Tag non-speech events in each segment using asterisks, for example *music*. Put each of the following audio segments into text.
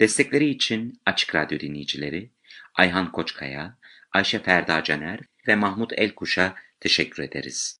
Destekleri için Açık Radyo dinleyicileri Ayhan Koçkaya, Ayşe Ferda Caner ve Mahmut Elkuş'a teşekkür ederiz.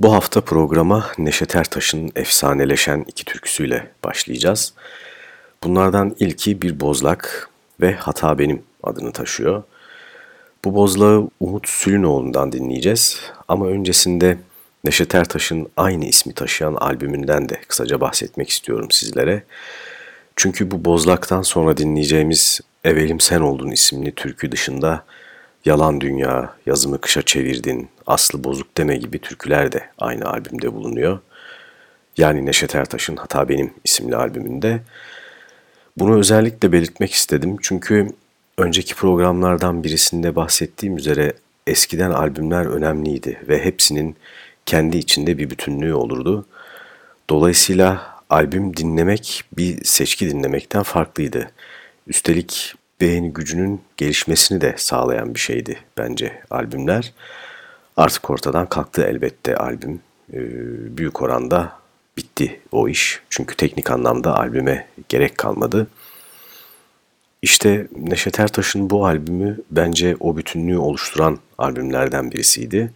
Bu hafta programa Neşet Ertaş'ın efsaneleşen iki türküsüyle başlayacağız. Bunlardan ilki Bir Bozlak ve Hata Benim adını taşıyor. Bu bozlağı Umut Sülünoğlu'ndan dinleyeceğiz ama öncesinde Neşet Ertaş'ın aynı ismi taşıyan albümünden de kısaca bahsetmek istiyorum sizlere. Çünkü bu bozlaktan sonra dinleyeceğimiz Evelim Sen Oldun isimli türkü dışında Yalan Dünya, Yazımı Kışa Çevirdin, Aslı Bozuk Deme gibi türküler de aynı albümde bulunuyor. Yani Neşet Ertaş'ın Hata Benim isimli albümünde. Bunu özellikle belirtmek istedim çünkü önceki programlardan birisinde bahsettiğim üzere eskiden albümler önemliydi ve hepsinin kendi içinde bir bütünlüğü olurdu. Dolayısıyla albüm dinlemek bir seçki dinlemekten farklıydı. Üstelik beğeni gücünün gelişmesini de sağlayan bir şeydi bence albümler. Artık ortadan kalktı elbette albüm. Ee, büyük oranda bitti o iş. Çünkü teknik anlamda albüme gerek kalmadı. İşte Neşet Ertaş'ın bu albümü bence o bütünlüğü oluşturan albümlerden birisiydi.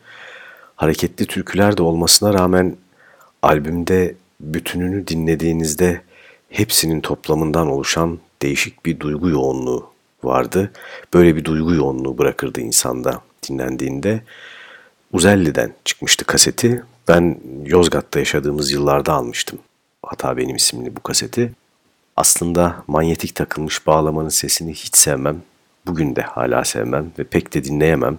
Hareketli türküler de olmasına rağmen albümde bütününü dinlediğinizde hepsinin toplamından oluşan değişik bir duygu yoğunluğu vardı. Böyle bir duygu yoğunluğu bırakırdı insanda dinlendiğinde. Uzelli'den çıkmıştı kaseti. Ben Yozgat'ta yaşadığımız yıllarda almıştım. Hata Benim isimli bu kaseti. Aslında manyetik takılmış bağlamanın sesini hiç sevmem. Bugün de hala sevmem ve pek de dinleyemem.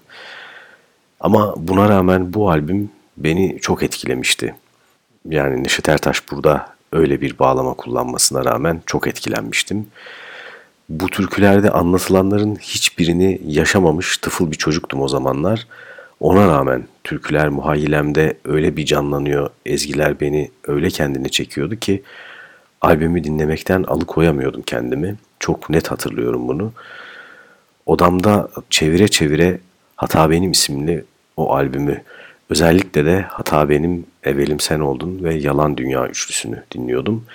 Ama buna rağmen bu albüm beni çok etkilemişti. Yani Neşet Ertaş burada öyle bir bağlama kullanmasına rağmen çok etkilenmiştim. Bu türkülerde anlatılanların hiçbirini yaşamamış tıfıl bir çocuktum o zamanlar. Ona rağmen türküler muhayyilemde öyle bir canlanıyor, ezgiler beni öyle kendine çekiyordu ki albümü dinlemekten alıkoyamıyordum kendimi. Çok net hatırlıyorum bunu. Odamda çevire çevire Hata Benim isimli o albümü, özellikle de Hata Benim, Evelim Sen Oldun ve Yalan Dünya üçlüsünü dinliyordum.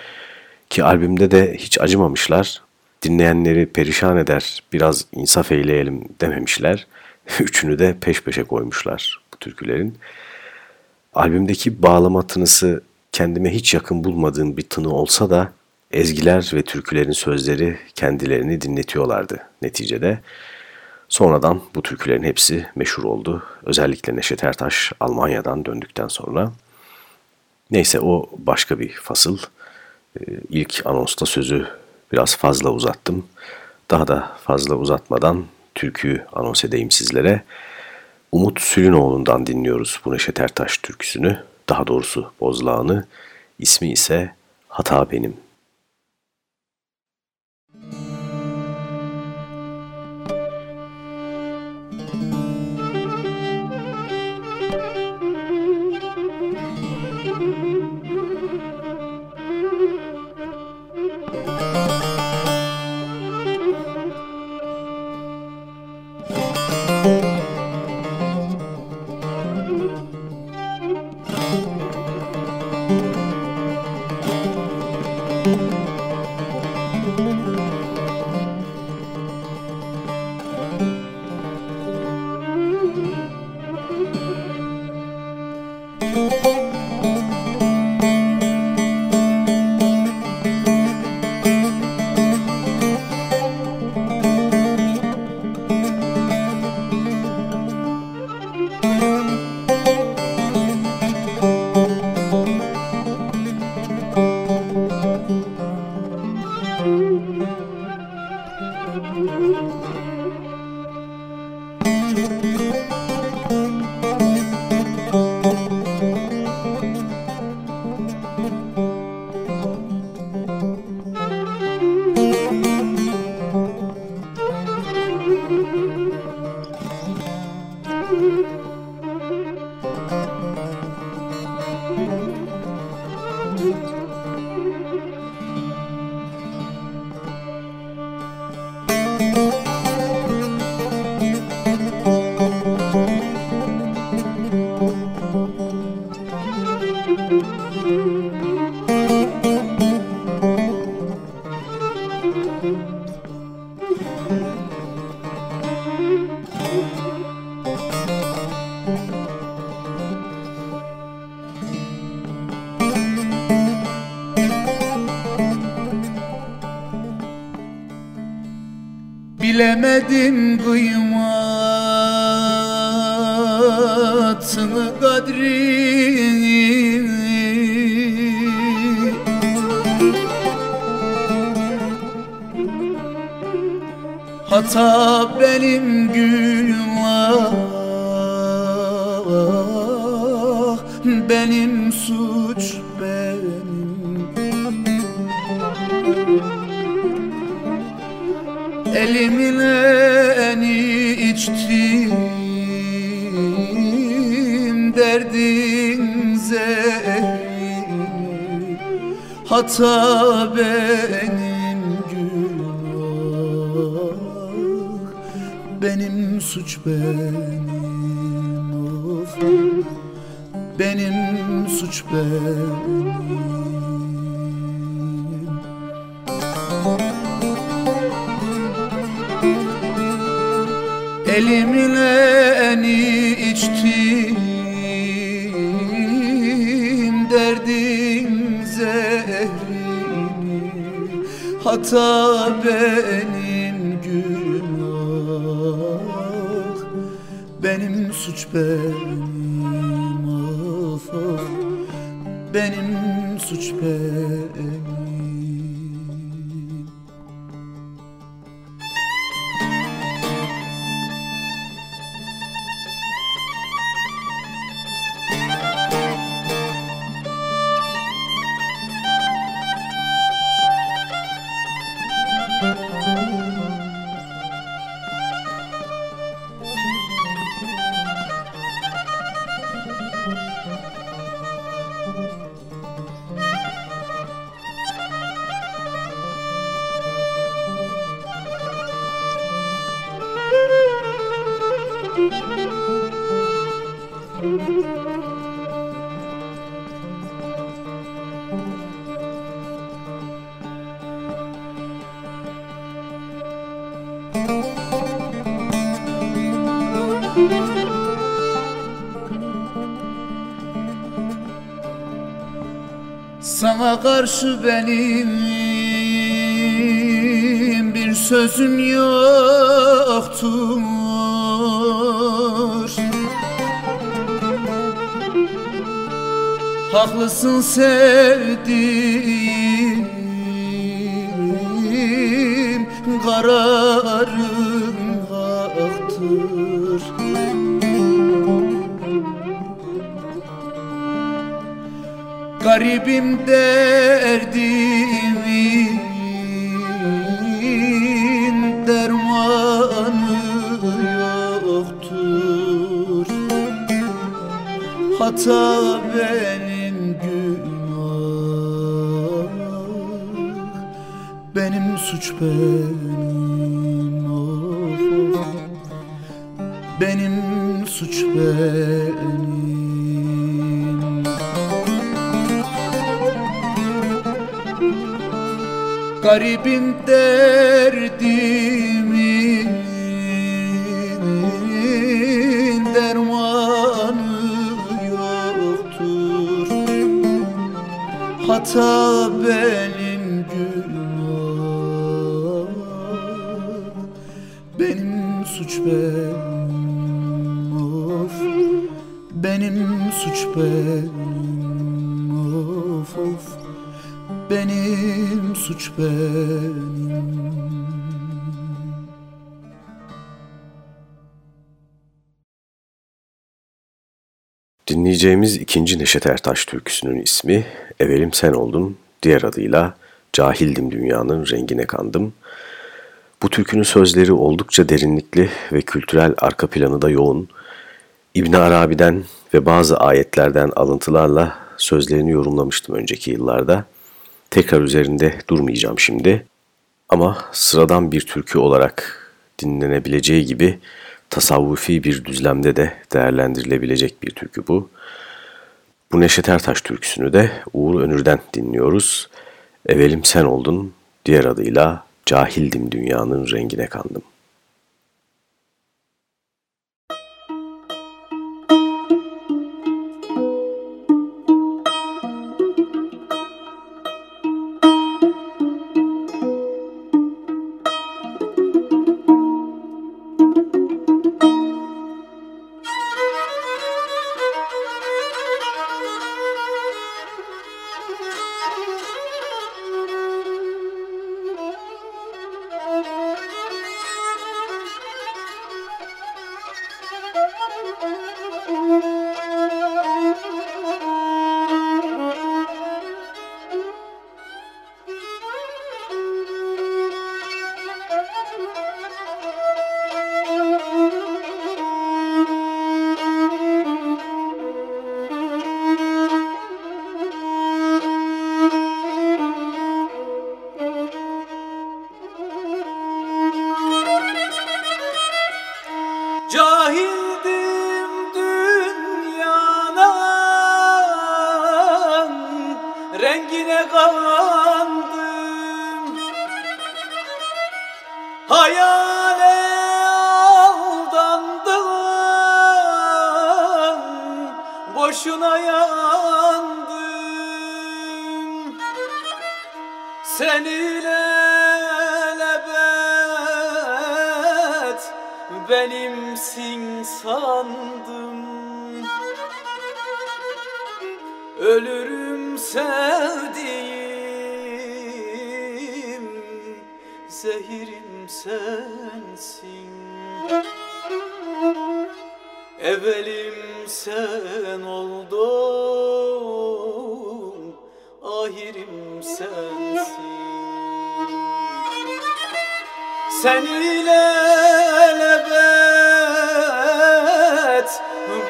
Ki albümde de hiç acımamışlar dinleyenleri perişan eder, biraz insaf eyleyelim dememişler. *laughs* Üçünü de peş peşe koymuşlar bu türkülerin. Albümdeki bağlama tınısı kendime hiç yakın bulmadığım bir tını olsa da ezgiler ve türkülerin sözleri kendilerini dinletiyorlardı neticede. Sonradan bu türkülerin hepsi meşhur oldu. Özellikle Neşet Ertaş Almanya'dan döndükten sonra. Neyse o başka bir fasıl. Ee, ilk anonsta sözü Biraz fazla uzattım. Daha da fazla uzatmadan türküyü anons edeyim sizlere. Umut Sülünoğlu'ndan dinliyoruz bu Neşet Ertaş türküsünü. Daha doğrusu bozlağını. İsmi ise Hata Benim. Benim suç benim of, of. Benim suç benim benim bir sözüm yoktur. Haklısın sevdiğim kararım haktır Garibim derdimin Hata benim günah Benim suç benim of, of. Benim suç benim Garibim derdimin Hata Dinleyeceğimiz ikinci Neşet Ertaş türküsünün ismi Evelim Sen Oldun, diğer adıyla Cahildim Dünyanın Rengine Kandım. Bu türkünün sözleri oldukça derinlikli ve kültürel arka planı da yoğun. İbn Arabi'den ve bazı ayetlerden alıntılarla sözlerini yorumlamıştım önceki yıllarda. Tekrar üzerinde durmayacağım şimdi. Ama sıradan bir türkü olarak dinlenebileceği gibi tasavvufi bir düzlemde de değerlendirilebilecek bir türkü bu. Bu Neşet Ertaş türküsünü de Uğur Önür'den dinliyoruz. Evelim sen oldun, diğer adıyla Cahildim dünyanın rengine kandım.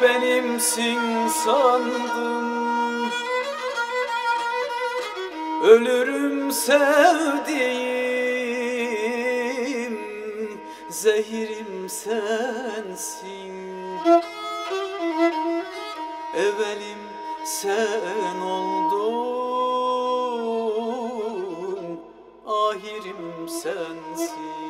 Benimsin sandım. Ölürüm sevdiğim Zehirim sensin. Evelim sen oldun Ahirim sensin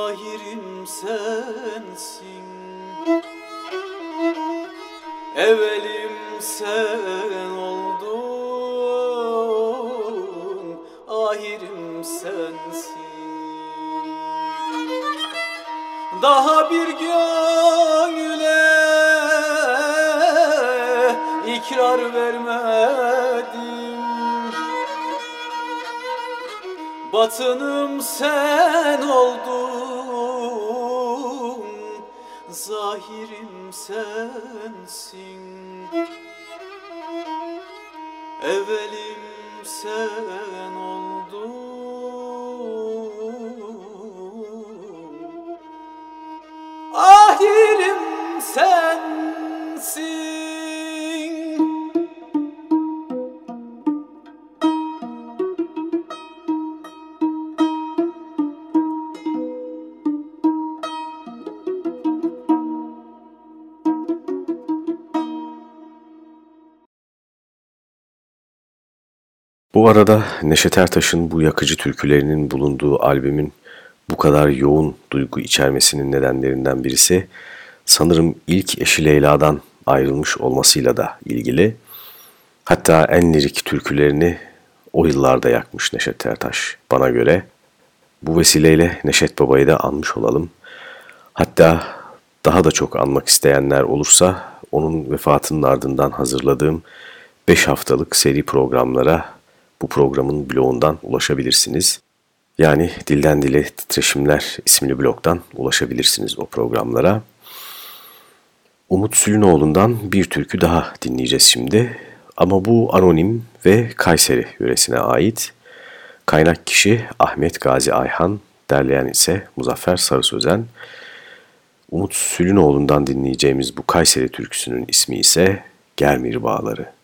Zahirim sensin. Evelim sen oldun Ahirim sensin. Daha bir gönüle ikrar vermedim Batınım sen oldun. Zahirim sensin. Evelim sen oldun Bu arada Neşet Ertaş'ın bu yakıcı türkülerinin bulunduğu albümün bu kadar yoğun duygu içermesinin nedenlerinden birisi sanırım ilk eşi Leyla'dan ayrılmış olmasıyla da ilgili. Hatta en lirik türkülerini o yıllarda yakmış Neşet Ertaş bana göre. Bu vesileyle Neşet Baba'yı da anmış olalım. Hatta daha da çok anmak isteyenler olursa onun vefatının ardından hazırladığım 5 haftalık seri programlara bu programın bloğundan ulaşabilirsiniz. Yani Dilden Dile Titreşimler isimli blogdan ulaşabilirsiniz o programlara. Umut Sülünoğlu'ndan bir türkü daha dinleyeceğiz şimdi. Ama bu anonim ve Kayseri yöresine ait. Kaynak kişi Ahmet Gazi Ayhan, derleyen ise Muzaffer Sarı Sözen. Umut Sülünoğlu'ndan dinleyeceğimiz bu Kayseri türküsünün ismi ise Germir Bağları.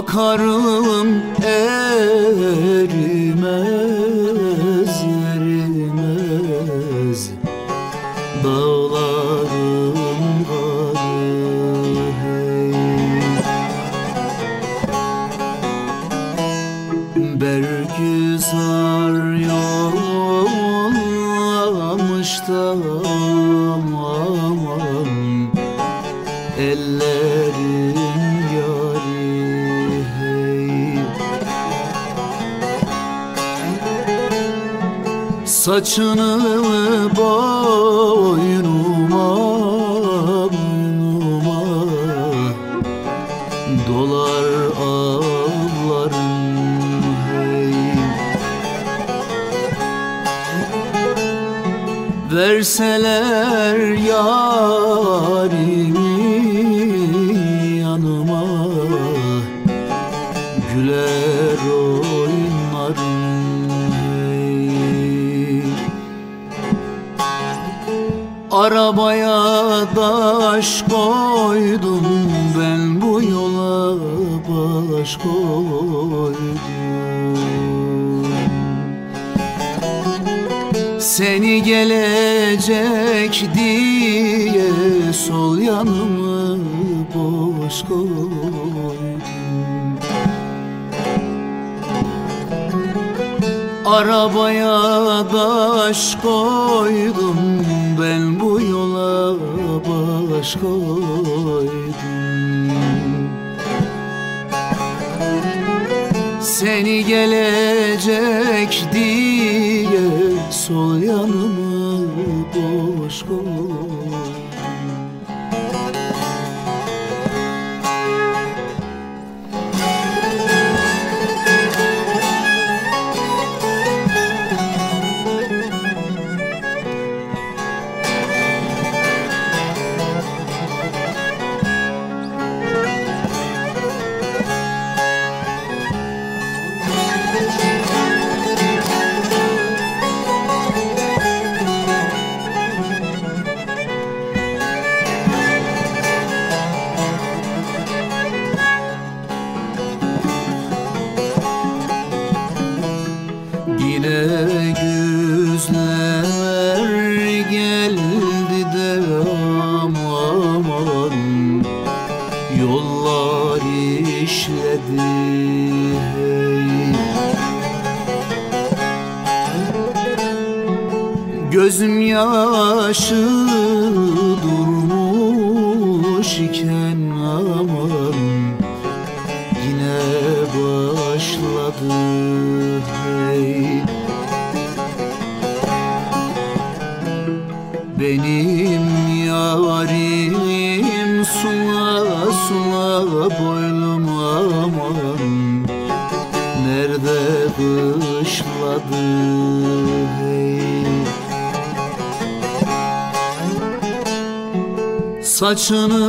Bakarım Saçını boynuma boynuma. Dolar ağlarım hey. Verseler yarimi Arabaya taş koydum ben bu yola baş koydum. Seni gelecek diye sol yanımı boş koydum Arabaya taş koydum ben bu yola baş koydum. Seni gelecek diye sol yanımı boş koydum Saçını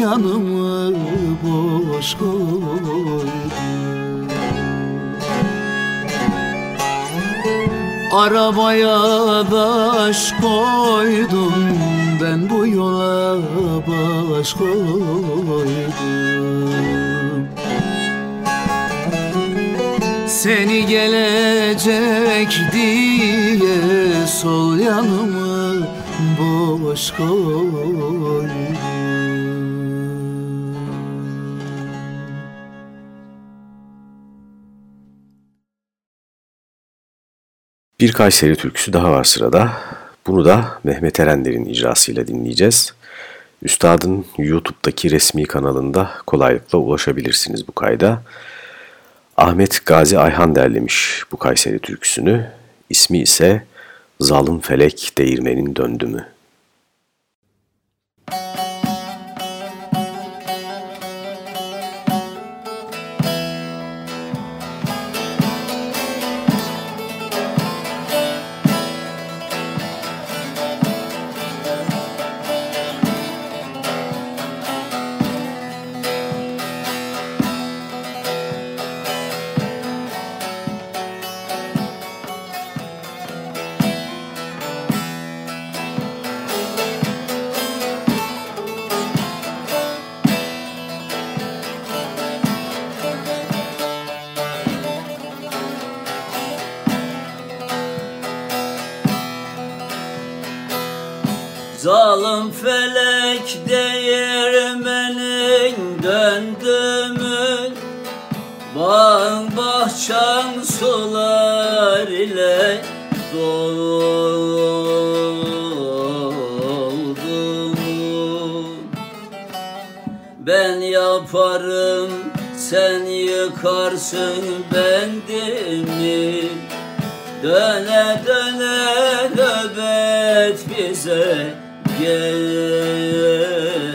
yanımı boş koydum Arabaya taş koydum ben bu yola baş koydum. Seni gelecek diye sol yanımı baş koydum Bir Kayseri türküsü daha var sırada. Bunu da Mehmet Erenler'in icrasıyla dinleyeceğiz. Üstadın YouTube'daki resmi kanalında kolaylıkla ulaşabilirsiniz bu kayda. Ahmet Gazi Ayhan derlemiş bu Kayseri türküsünü. İsmi ise Zalim Felek Değirmenin Döndü sular ile doldu Ben yaparım sen yıkarsın bendimi Döne döne nöbet bize Geldi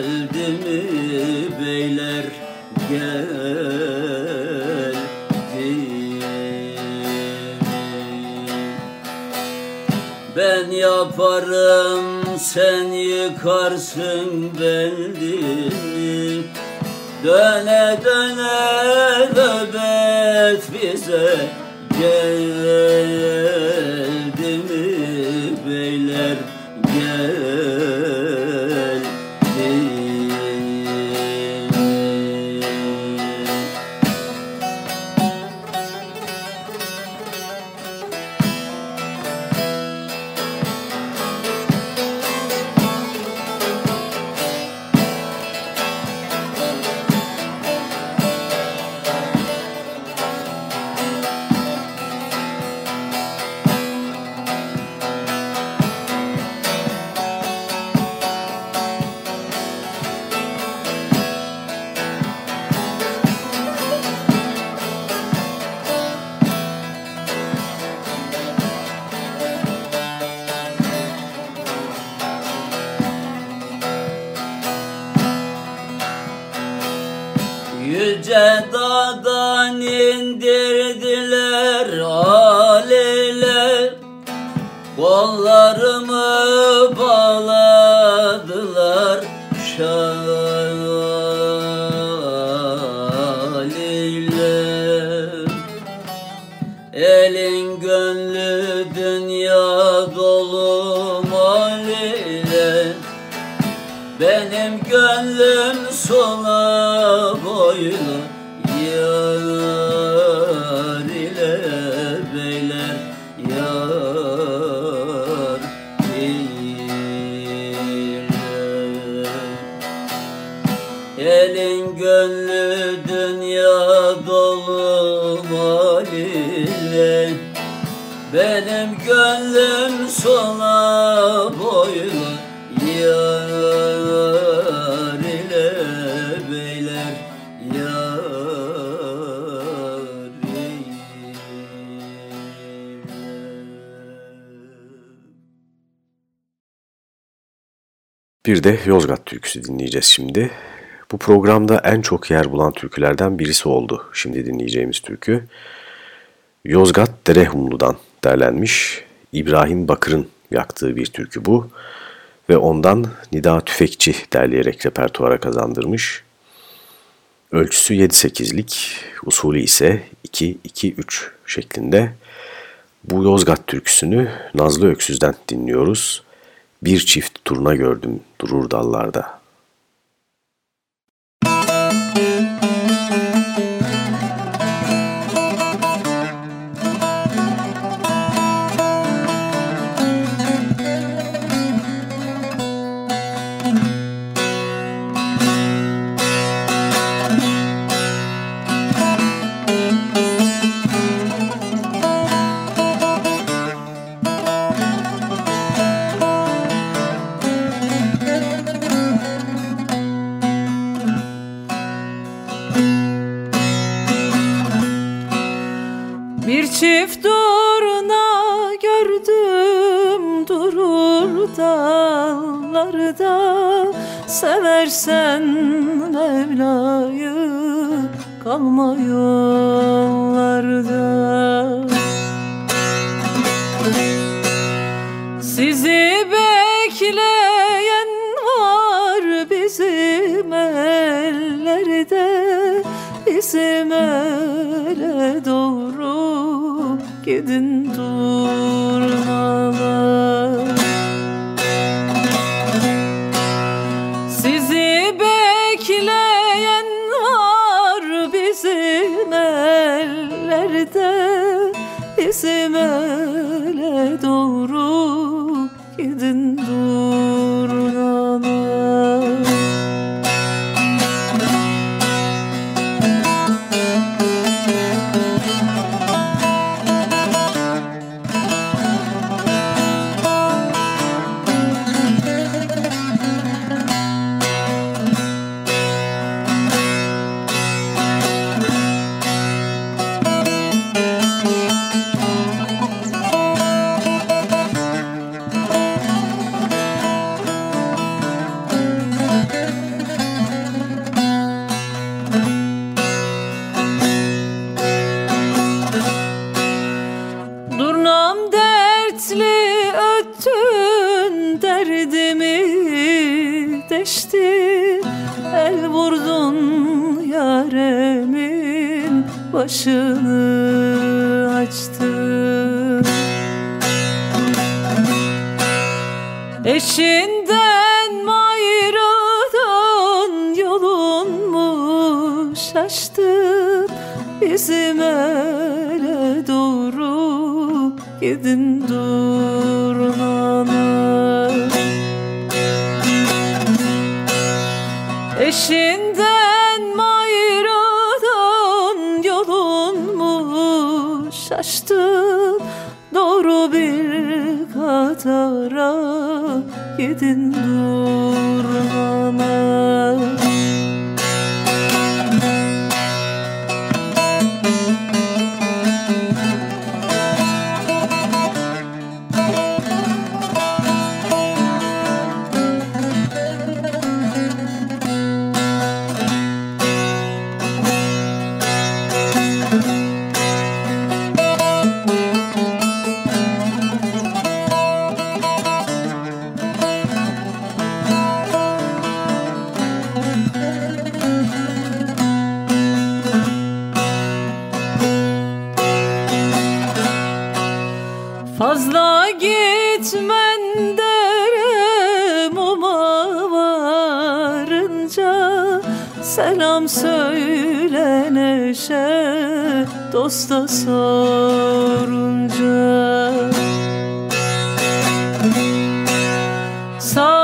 yaparım sen yıkarsın beldimi Döne döne nöbet bize geldi gönlüm sona Bir de Yozgat türküsü dinleyeceğiz şimdi. Bu programda en çok yer bulan türkülerden birisi oldu şimdi dinleyeceğimiz türkü. Yozgat Derehumlu'dan derlenmiş İbrahim Bakır'ın yaktığı bir türkü bu ve ondan Nida Tüfekçi derleyerek repertuara kazandırmış. Ölçüsü 7-8'lik, usulü ise 2-2-3 şeklinde. Bu Yozgat türküsünü Nazlı Öksüz'den dinliyoruz. Bir çift turna gördüm durur dallarda. Başını açtı Eşinden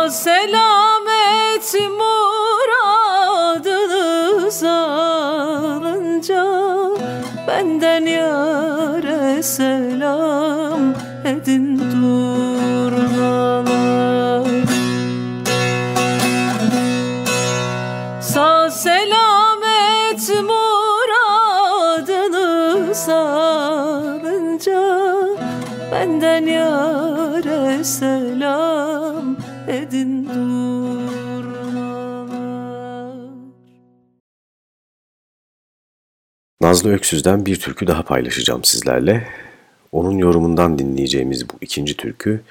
selamet muradınız alınca Benden yare selam edin durmalar Nazlı Öksüz'den bir türkü daha paylaşacağım sizlerle. Onun yorumundan dinleyeceğimiz bu ikinci türkü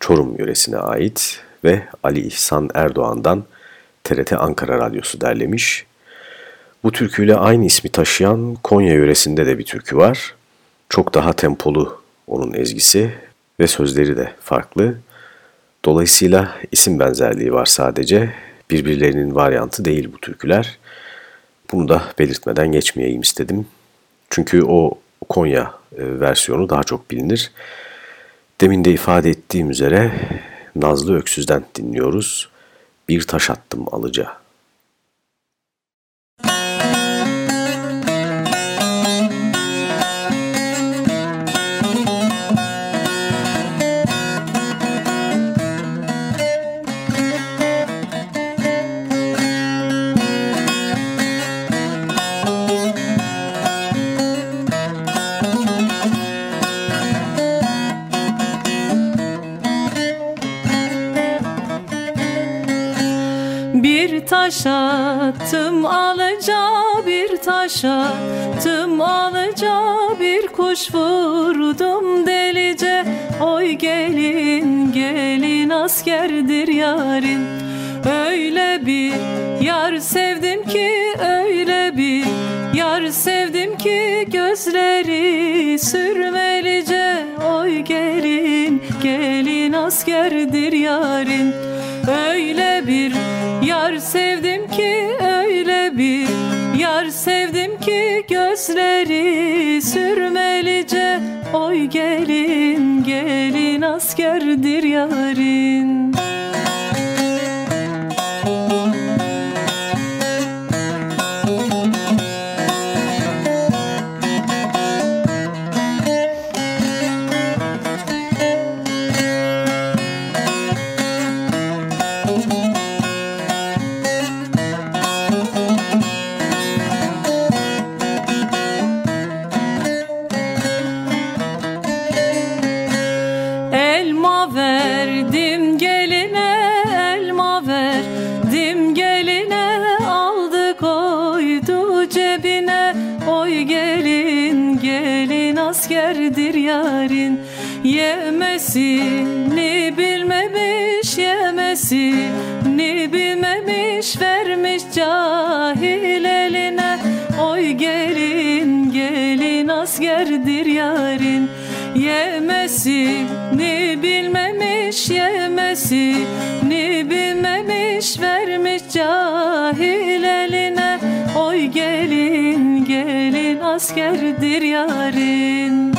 Çorum yöresine ait ve Ali İhsan Erdoğan'dan TRT Ankara Radyosu derlemiş. Bu türküyle aynı ismi taşıyan Konya yöresinde de bir türkü var. Çok daha tempolu onun ezgisi ve sözleri de farklı. Dolayısıyla isim benzerliği var sadece. Birbirlerinin varyantı değil bu türküler. Bunu da belirtmeden geçmeyeyim istedim. Çünkü o Konya e, versiyonu daha çok bilinir. Demin de ifade ettiğim üzere Nazlı Öksüz'den dinliyoruz. Bir taş attım alıca. Taş attım alıca bir taş attım alıca Bir kuş vurdum delice. Oy gelin gelin askerdir yarın Öyle bir yar sevdim ki öyle bir yar sevdim ki Gözleri sürmelice. Oy gelin gelin askerdir yarın Öyle bir yar sevdim ki öyle bir yar sevdim ki Gözleri sürmelice. Oy gelin gelin askerdir yarın yemesini bilmemiş yemesini bilmemiş vermiş cahil eline. Oy gelin gelin askerdir yarın. Yemesini bilmemiş yemesini bilmemiş vermiş cahil eline. Oy gelin gelin askerdir yarın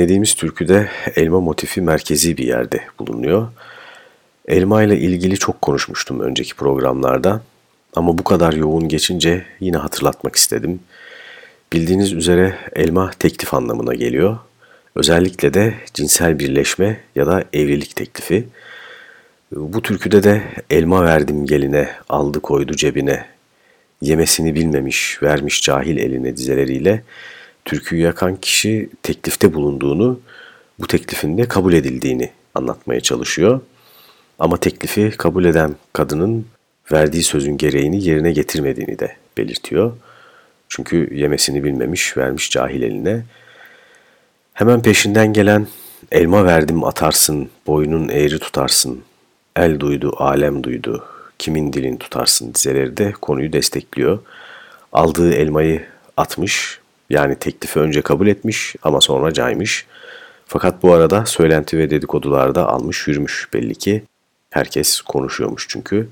dinlediğimiz türküde elma motifi merkezi bir yerde bulunuyor. Elma ile ilgili çok konuşmuştum önceki programlarda ama bu kadar yoğun geçince yine hatırlatmak istedim. Bildiğiniz üzere elma teklif anlamına geliyor. Özellikle de cinsel birleşme ya da evlilik teklifi. Bu türküde de elma verdim geline, aldı koydu cebine, yemesini bilmemiş, vermiş cahil eline dizeleriyle türküyü yakan kişi teklifte bulunduğunu, bu teklifin de kabul edildiğini anlatmaya çalışıyor. Ama teklifi kabul eden kadının verdiği sözün gereğini yerine getirmediğini de belirtiyor. Çünkü yemesini bilmemiş, vermiş cahil eline. Hemen peşinden gelen elma verdim atarsın, boynun eğri tutarsın, el duydu, alem duydu, kimin dilin tutarsın dizeleri de konuyu destekliyor. Aldığı elmayı atmış, yani teklifi önce kabul etmiş ama sonra caymış. Fakat bu arada söylenti ve dedikodularda almış yürümüş belli ki. Herkes konuşuyormuş çünkü.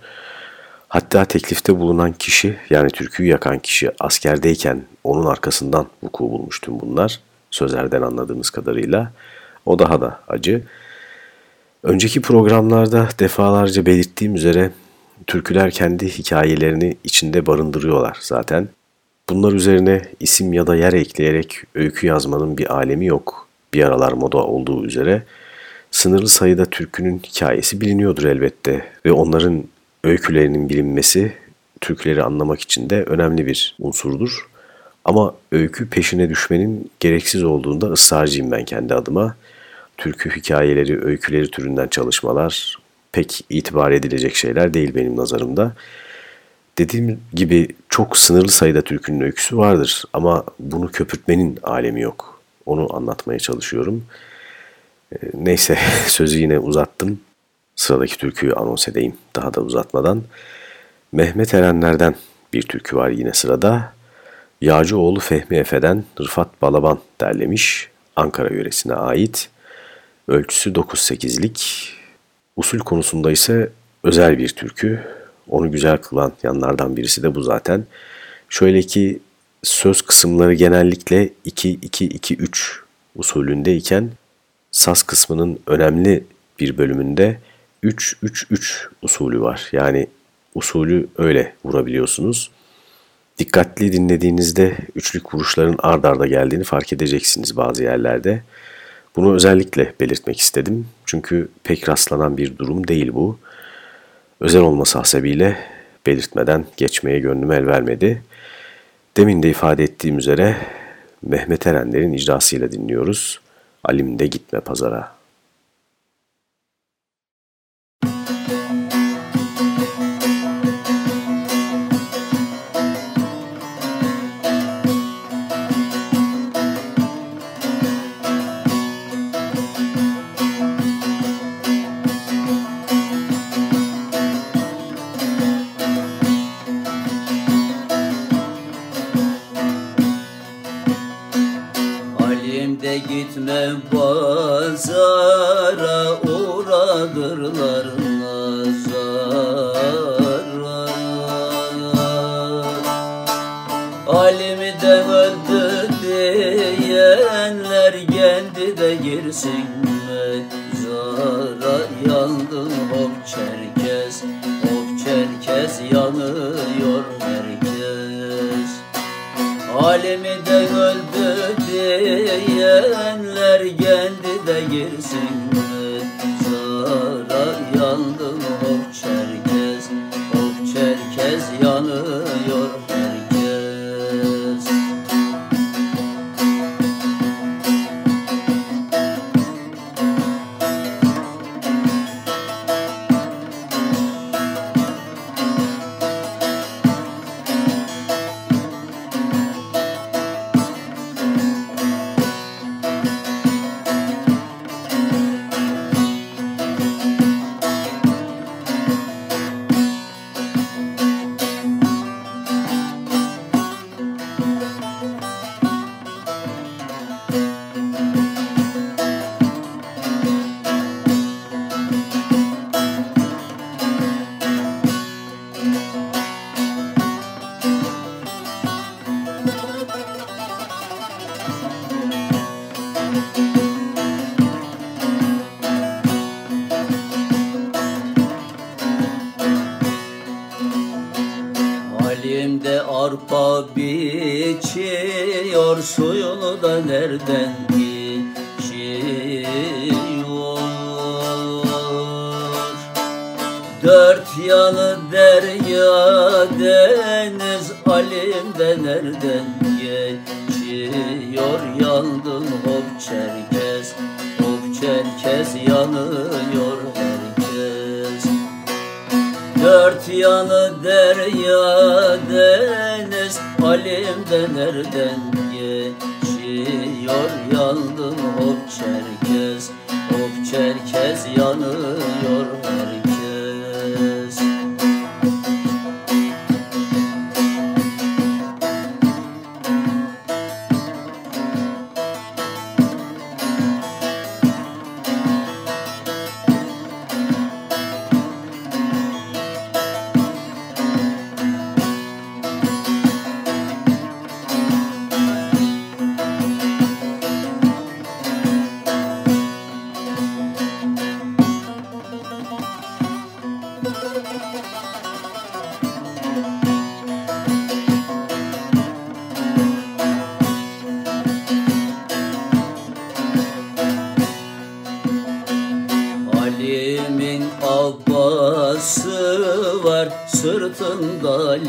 Hatta teklifte bulunan kişi yani türküyü yakan kişi askerdeyken onun arkasından vuku bulmuş bunlar. Sözlerden anladığımız kadarıyla. O daha da acı. Önceki programlarda defalarca belirttiğim üzere türküler kendi hikayelerini içinde barındırıyorlar zaten. Bunlar üzerine isim ya da yer ekleyerek öykü yazmanın bir alemi yok. Bir aralar moda olduğu üzere sınırlı sayıda türkünün hikayesi biliniyordur elbette ve onların öykülerinin bilinmesi türküleri anlamak için de önemli bir unsurdur. Ama öykü peşine düşmenin gereksiz olduğunda ısrarcıyım ben kendi adıma. Türkü hikayeleri, öyküleri türünden çalışmalar pek itibar edilecek şeyler değil benim nazarımda. Dediğim gibi çok sınırlı sayıda türkünün öyküsü vardır ama bunu köpürtmenin alemi yok. Onu anlatmaya çalışıyorum. Ee, neyse *laughs* sözü yine uzattım. Sıradaki türküyü anons edeyim daha da uzatmadan. Mehmet Erenler'den bir türkü var yine sırada. Yağcıoğlu Fehmi Efe'den Rıfat Balaban derlemiş. Ankara yöresine ait. Ölçüsü 9-8'lik. Usul konusunda ise özel bir türkü. Onu güzel kılan yanlardan birisi de bu zaten. Şöyle ki söz kısımları genellikle 2-2-2-3 usulündeyken saz kısmının önemli bir bölümünde 3-3-3 usulü var. Yani usulü öyle vurabiliyorsunuz. Dikkatli dinlediğinizde üçlük vuruşların ard arda geldiğini fark edeceksiniz bazı yerlerde. Bunu özellikle belirtmek istedim. Çünkü pek rastlanan bir durum değil bu. Özel olması hasebiyle belirtmeden geçmeye gönlüm el vermedi. Demin de ifade ettiğim üzere Mehmet Erenler'in icrasıyla dinliyoruz. Alim de gitme pazara. dancing. Libası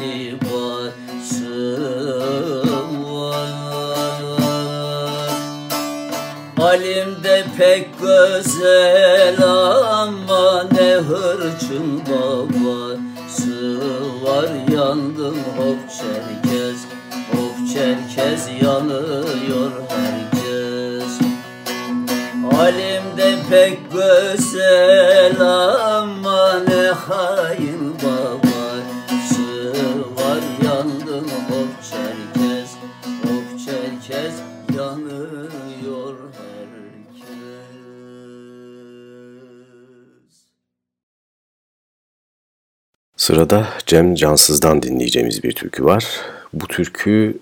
Sırada Cem Cansız'dan dinleyeceğimiz bir türkü var. Bu türkü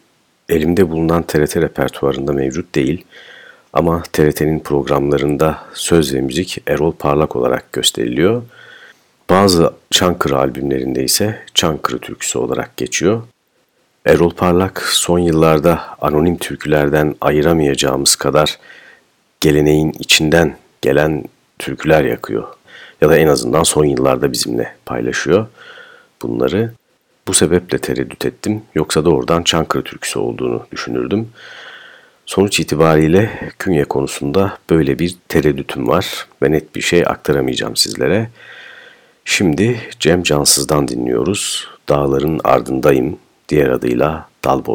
elimde bulunan TRT repertuarında mevcut değil ama TRT'nin programlarında söz ve müzik Erol Parlak olarak gösteriliyor. Bazı Çankırı albümlerinde ise Çankırı türküsü olarak geçiyor. Erol Parlak son yıllarda anonim türkülerden ayıramayacağımız kadar geleneğin içinden gelen türküler yakıyor. Ya da en azından son yıllarda bizimle paylaşıyor bunları. Bu sebeple tereddüt ettim. Yoksa doğrudan Çankırı türküsü olduğunu düşünürdüm. Sonuç itibariyle künye konusunda böyle bir tereddütüm var ve net bir şey aktaramayacağım sizlere. Şimdi Cem Cansız'dan dinliyoruz. Dağların ardındayım, diğer adıyla Dal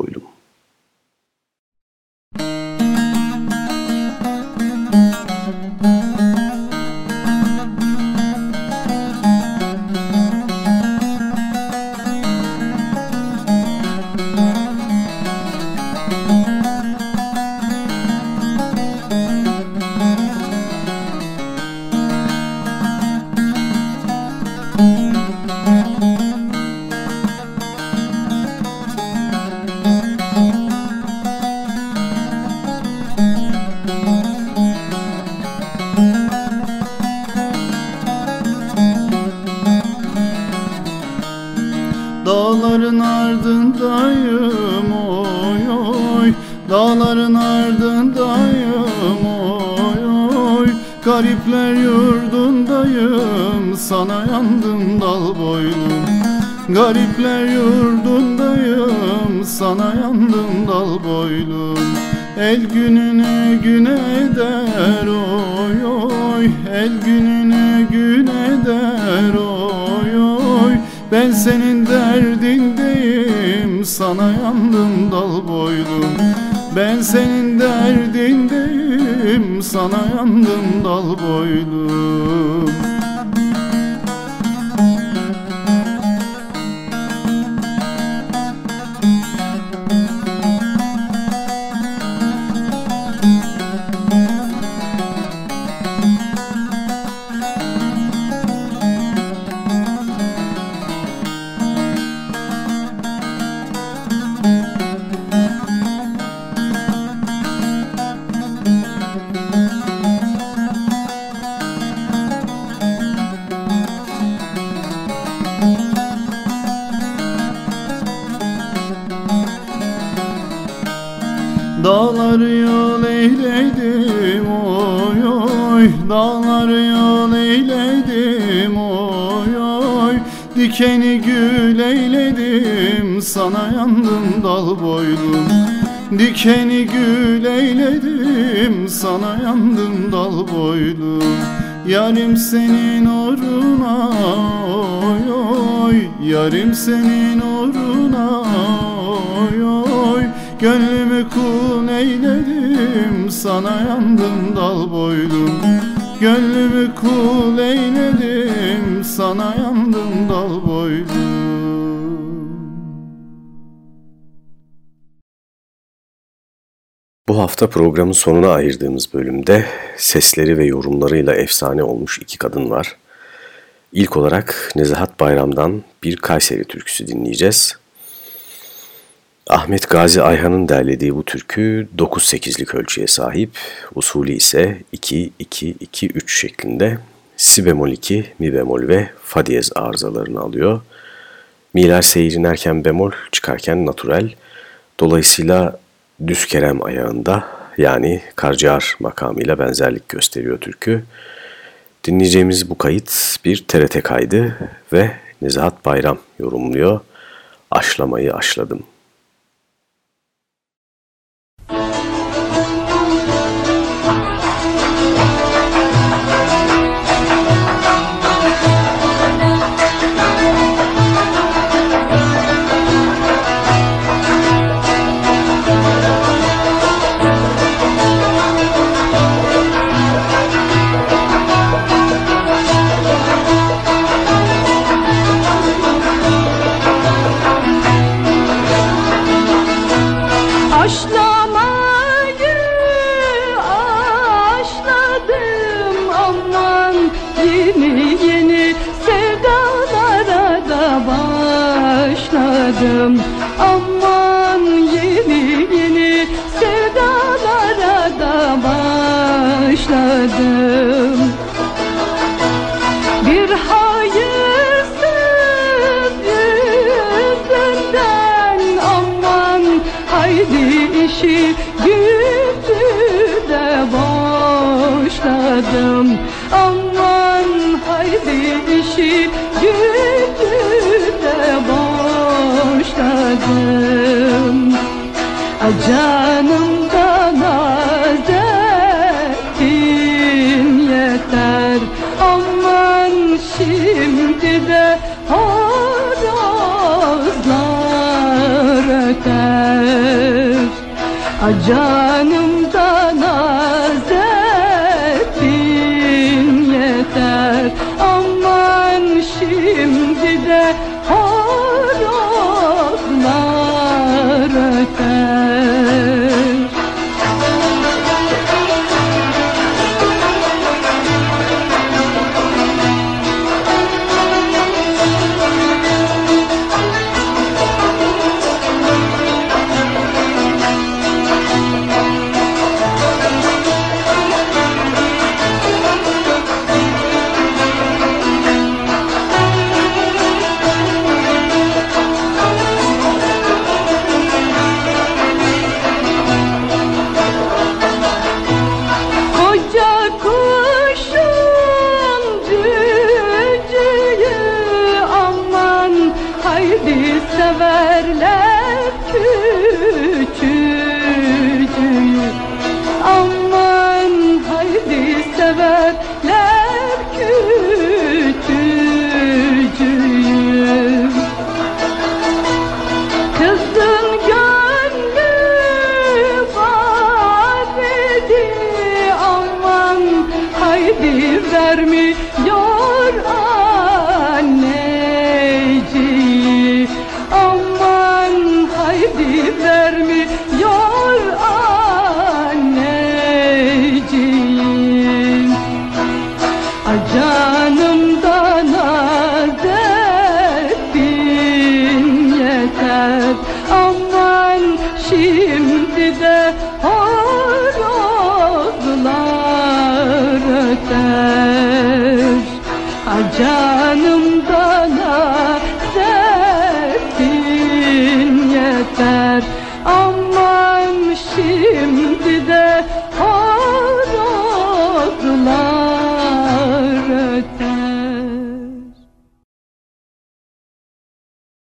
Dikeni gül eyledim Sana yandım dal boylum. Dikeni gül eyledim Sana yandım dal boylum. Yarim senin uğruna oy oy. Yarim senin uğruna oy oy. Gönlümü kul eyledim Sana yandım dal boylum Gönlümü kul eyledim Sana yandım dal boylum Bu hafta programın sonuna ayırdığımız bölümde sesleri ve yorumlarıyla efsane olmuş iki kadın var. İlk olarak Nezahat Bayram'dan bir Kayseri türküsü dinleyeceğiz. Ahmet Gazi Ayhan'ın derlediği bu türkü 9-8'lik ölçüye sahip, usulü ise 2-2-2-3 şeklinde si bemol 2, mi bemol ve fa diyez arızalarını alıyor. Miler seyirinerken bemol, çıkarken natürel. Dolayısıyla düz kerem ayağında yani karciğer makamıyla benzerlik gösteriyor türkü. Dinleyeceğimiz bu kayıt bir TRT kaydı ve Nezahat Bayram yorumluyor. Aşlamayı aşladım.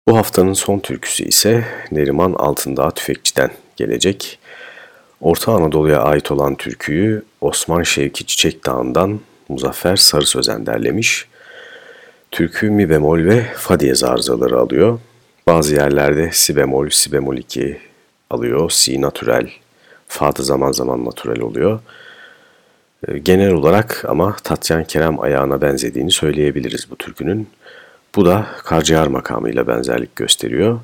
Bu haftanın son türküsü ise Neriman Altındağ Tüfekçi'den gelecek. Orta Anadolu'ya ait olan türküyü Osman Şevki Çiçek Dağı'ndan Muzaffer Sarı Sözen derlemiş. Türkü mi bemol ve fa diyez arızaları alıyor. Bazı yerlerde si bemol, si bemol 2 alıyor, si natürel, fa da zaman zaman natürel oluyor. E, Genel olarak ama Tatyan Kerem ayağına benzediğini söyleyebiliriz bu türkünün. Bu da Karciğer makamıyla benzerlik gösteriyor.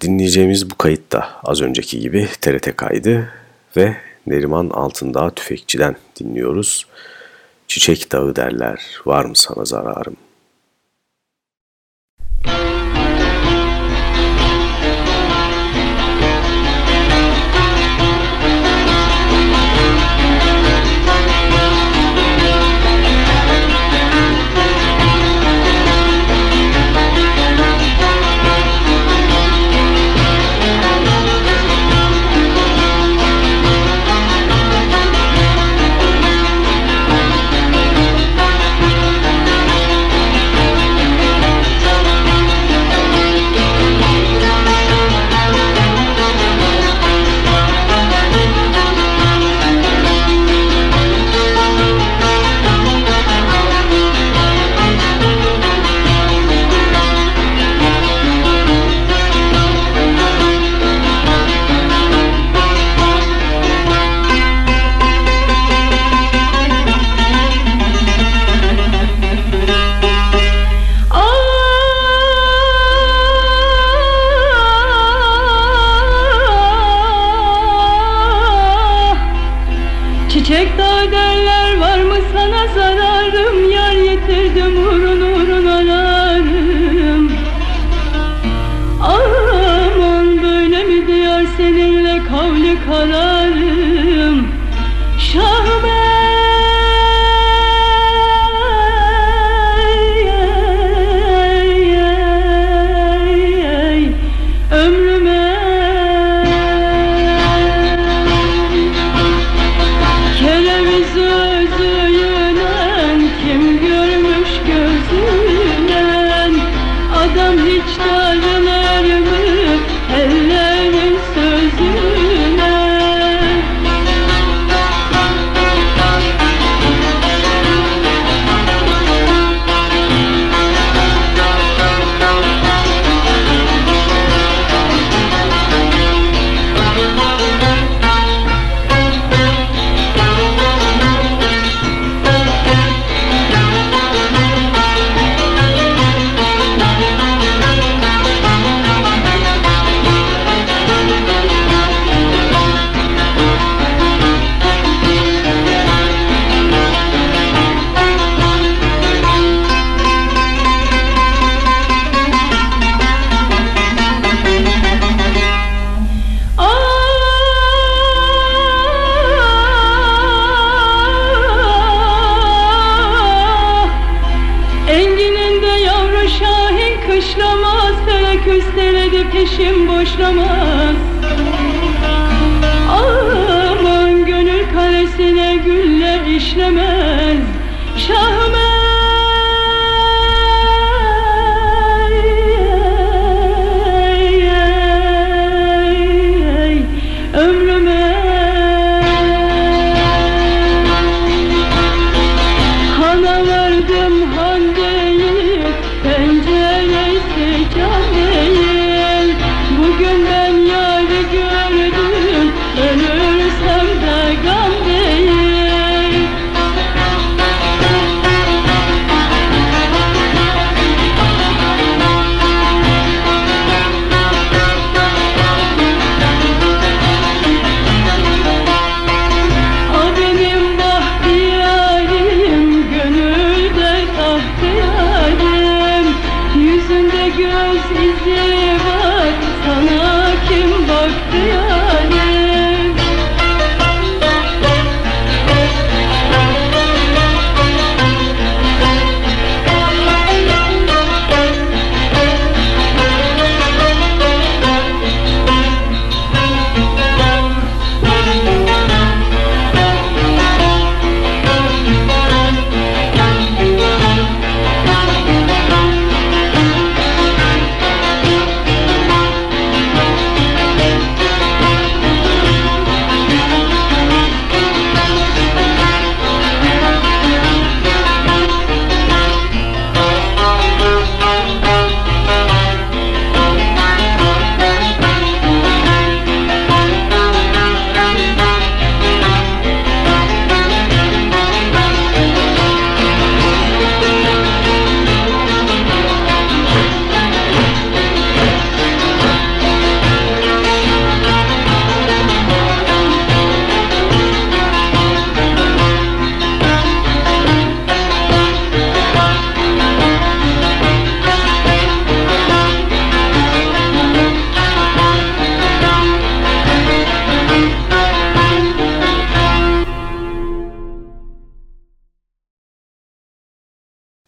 Dinleyeceğimiz bu kayıt da az önceki gibi TRT kaydı ve Neriman Altındağ Tüfekçi'den dinliyoruz. Çiçek dağı derler, var mı sana zararım? Çiçek gönül kalesine güller işlemez. Şahım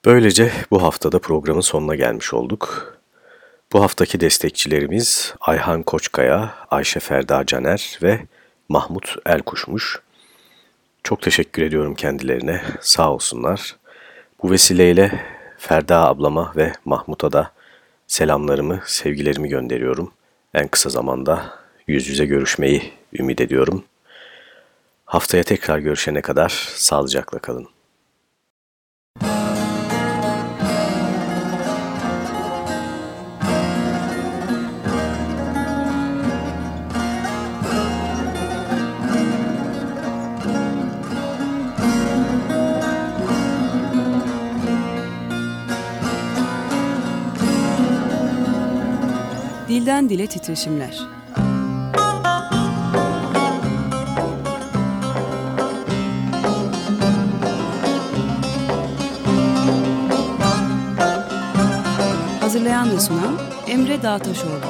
Böylece bu haftada programın sonuna gelmiş olduk. Bu haftaki destekçilerimiz Ayhan Koçkaya, Ayşe Ferda Caner ve Mahmut Elkuş'muş. Çok teşekkür ediyorum kendilerine, sağ olsunlar. Bu vesileyle Ferda ablama ve Mahmut'a da selamlarımı, sevgilerimi gönderiyorum. En kısa zamanda yüz yüze görüşmeyi ümit ediyorum. Haftaya tekrar görüşene kadar sağlıcakla kalın. Dilden dile titreşimler. Hazırlayan ve sunan Emre Dağtaşoğlu.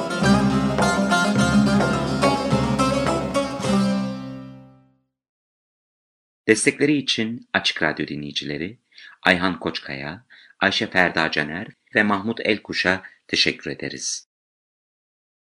Destekleri için Açık Radyo dinleyicileri Ayhan Koçkaya, Ayşe Ferda Caner ve Mahmut Elkuş'a teşekkür ederiz.